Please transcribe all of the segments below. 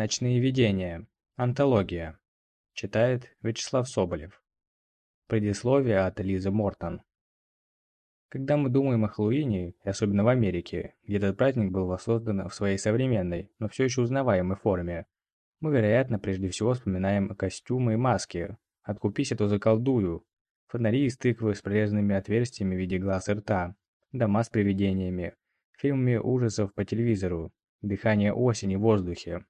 Ночные видения. Антология. Читает Вячеслав Соболев. Предисловие от Лизы Мортон. Когда мы думаем о Хэллоуине, и особенно в Америке, где этот праздник был воссоздан в своей современной, но все еще узнаваемой форме, мы, вероятно, прежде всего вспоминаем костюмы и маски. Откупись, а то заколдую. Фонари из тыквы с прорезанными отверстиями в виде глаз и рта. Дома с привидениями. Фильмами ужасов по телевизору. Дыхание осени в воздухе.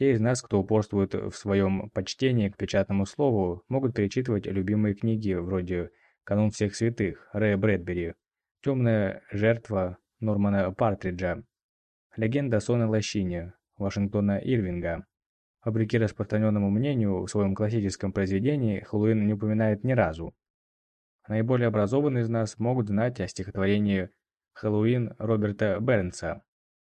Те из нас, кто упорствует в своем почтении к печатному слову, могут перечитывать любимые книги вроде «Канун всех святых» Рэя Брэдбери, «Темная жертва» Нормана Партриджа, «Легенда о сонной лощине» Вашингтона Ирвинга, Вопреки распространенному мнению, в своем классическом произведении Хэллоуин не упоминает ни разу. Наиболее образованные из нас могут знать о стихотворении «Хэллоуин» Роберта Бернса,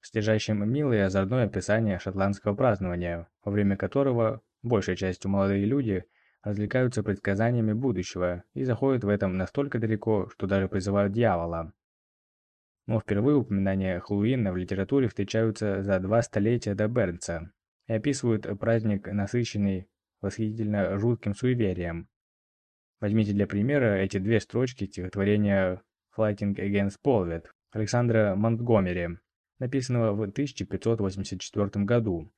содержащем милое и озорное описание шотландского празднования, во время которого большей частью молодые люди развлекаются предсказаниями будущего и заходят в этом настолько далеко, что даже призывают дьявола. Но впервые упоминания Хэллоуина в литературе встречаются за два столетия до Бернса, и описывают праздник, насыщенный восхитительно жутким суеверием. Возьмите для примера эти две строчки стихотворения «Fighting Against Polvet» Александра Монтгомери, написанного в 1584 году.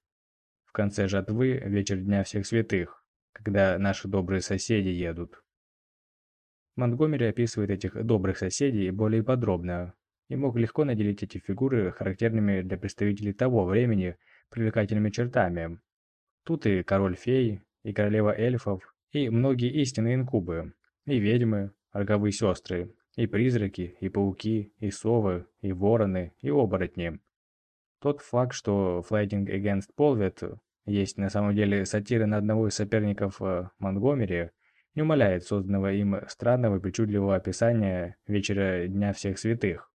В конце жатвы вечер Дня Всех Святых, когда наши добрые соседи едут. Монтгомери описывает этих добрых соседей более подробно и мог легко наделить эти фигуры характерными для представителей того времени – привлекательными чертами. Тут и король-фей, и королева эльфов, и многие истинные инкубы, и ведьмы, роговые сестры, и призраки, и пауки, и совы, и вороны, и оборотни. Тот факт, что Fighting Against Polvet есть на самом деле сатира на одного из соперников э, Монгомери, не умаляет созданного им странного и причудливого описания вечера Дня Всех Святых.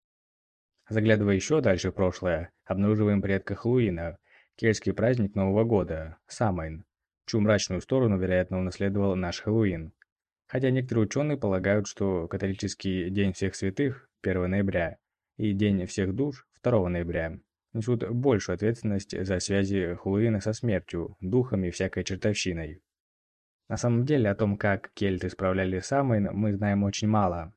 Заглядывая еще дальше в прошлое, обнаруживаем предка Хэллоуина, Кельтский праздник Нового года, Самайн, чью мрачную сторону, вероятно, унаследовал наш Хэллоуин. Хотя некоторые ученые полагают, что католический День всех святых 1 ноября и День всех душ 2 ноября несут большую ответственность за связи Хэллоуина со смертью, духами и всякой чертовщиной. На самом деле о том, как кельты справляли Самайн, мы знаем очень мало.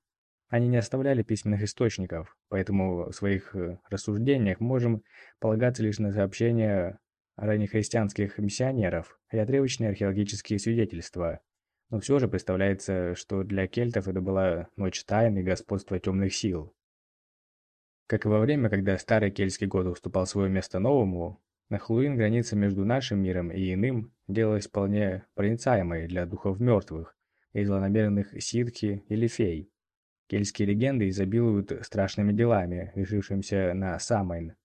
Они не оставляли письменных источников, поэтому в своих э, рассуждениях можем полагаться лишь на сообщения раннехристианских миссионеров и отрывочные археологические свидетельства. Но все же представляется, что для кельтов это была ночь тайн и господства темных сил. Как и во время, когда старый кельтский год уступал свое место новому, на Хэллоуин граница между нашим миром и иным делалась вполне проницаемой для духов мертвых и злонамеренных ситхи или фей. Кельтские легенды изобилуют страшными делами, решившимися на Самайн.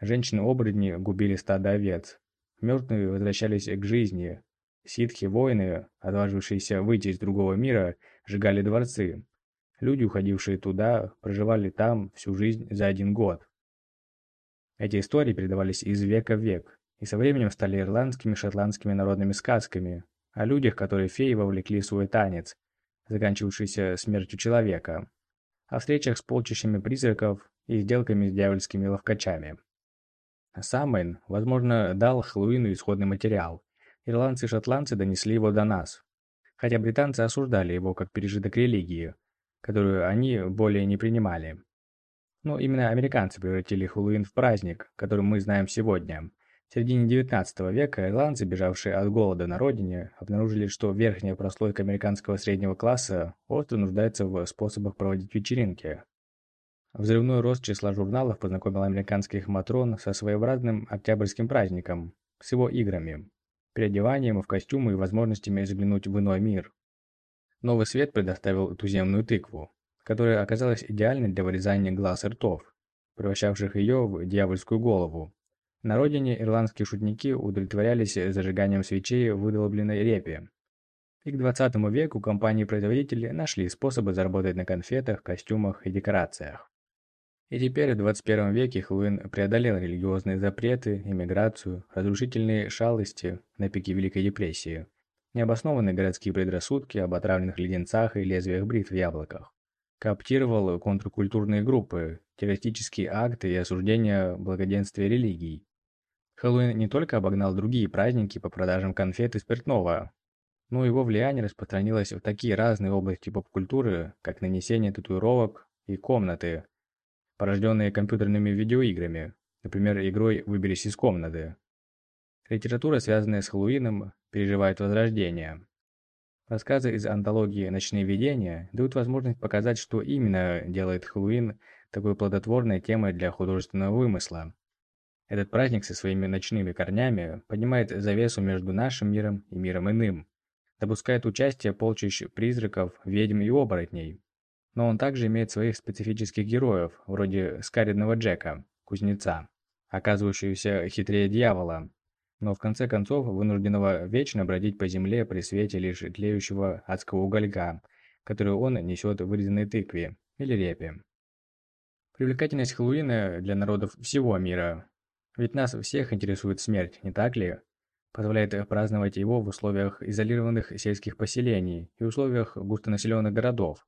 Женщины-оборотни губили стадо овец. Мертвые возвращались к жизни. Ситхи-воины, отважившиеся выйти из другого мира, сжигали дворцы. Люди, уходившие туда, проживали там всю жизнь за один год. Эти истории передавались из века в век, и со временем стали ирландскими шотландскими народными сказками о людях, которые феи вовлекли в свой танец, заканчивавшийся смертью человека, о встречах с полчищами призраков и сделками с дьявольскими ловкачами. Самайн, возможно, дал Хэллоуину исходный материал. Ирландцы и шотландцы донесли его до нас. Хотя британцы осуждали его как пережиток религии, которую они более не принимали. Но именно американцы превратили Хэллоуин в праздник, который мы знаем сегодня – в середине XIX века ирландцы, бежавшие от голода на родине, обнаружили, что верхняя прослойка американского среднего класса остро нуждается в способах проводить вечеринки. Взрывной рост числа журналов познакомил американских матрон со своеобразным октябрьским праздником, с его играми, переодеванием в костюмы и возможностями заглянуть в иной мир. Новый свет предоставил туземную тыкву, которая оказалась идеальной для вырезания глаз и ртов, превращавших ее в дьявольскую голову, на родине ирландские шутники удовлетворялись зажиганием свечей в выдолбленной репе. И к 20 веку компании-производители нашли способы заработать на конфетах, костюмах и декорациях. И теперь в 21 веке Хэллоуин преодолел религиозные запреты, иммиграцию, разрушительные шалости на пике Великой депрессии, необоснованные городские предрассудки об отравленных леденцах и лезвиях бритв в яблоках. Кооптировал контркультурные группы, террористические акты и осуждение благоденствия религий, Хэллоуин не только обогнал другие праздники по продажам конфет и спиртного, но его влияние распространилось в такие разные области поп-культуры, как нанесение татуировок и комнаты, порожденные компьютерными видеоиграми, например, игрой «Выберись из комнаты». Литература, связанная с Хэллоуином, переживает возрождение. Рассказы из антологии «Ночные видения» дают возможность показать, что именно делает Хэллоуин такой плодотворной темой для художественного вымысла. Этот праздник со своими ночными корнями поднимает завесу между нашим миром и миром иным, допускает участие полчищ призраков, ведьм и оборотней. Но он также имеет своих специфических героев, вроде Скаридного Джека, кузнеца, оказывающегося хитрее дьявола, но в конце концов вынужденного вечно бродить по земле при свете лишь тлеющего адского уголька, который он несет в вырезанной тыкве или репе. Привлекательность Хэллоуина для народов всего мира. Ведь нас всех интересует смерть, не так ли? Позволяет праздновать его в условиях изолированных сельских поселений и условиях густонаселенных городов.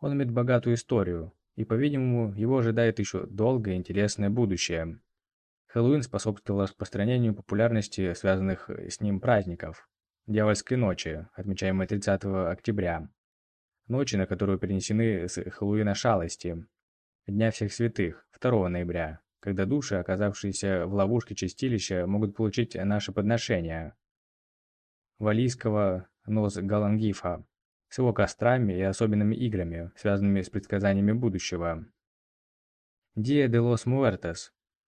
Он имеет богатую историю, и, по-видимому, его ожидает еще долгое интересное будущее. Хэллоуин способствовал распространению популярности связанных с ним праздников. Дьявольской ночи, отмечаемой 30 октября. Ночи, на которую перенесены с Хэллоуина шалости. Дня всех святых, 2 ноября, когда души, оказавшиеся в ловушке чистилища, могут получить наше подношение. Валийского нос Галангифа с его кострами и особенными играми, связанными с предсказаниями будущего. Dia de los Muertos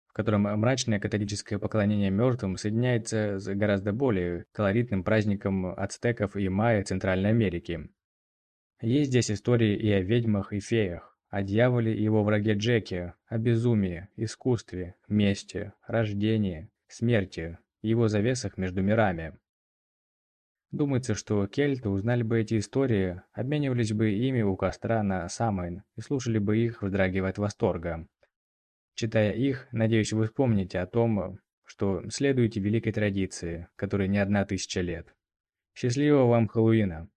в котором мрачное католическое поклонение мертвым соединяется с гораздо более колоритным праздником ацтеков и майя Центральной Америки. Есть здесь истории и о ведьмах и феях, о дьяволе и его враге Джеке, о безумии, искусстве, мести, рождении, смерти его завесах между мирами. Думается, что кельты узнали бы эти истории, обменивались бы ими у костра на Самайн и слушали бы их, вздрагивая от восторга. Читая их, надеюсь, вы вспомните о том, что следуете великой традиции, которой не одна тысяча лет. Счастливого вам Хэллоуина!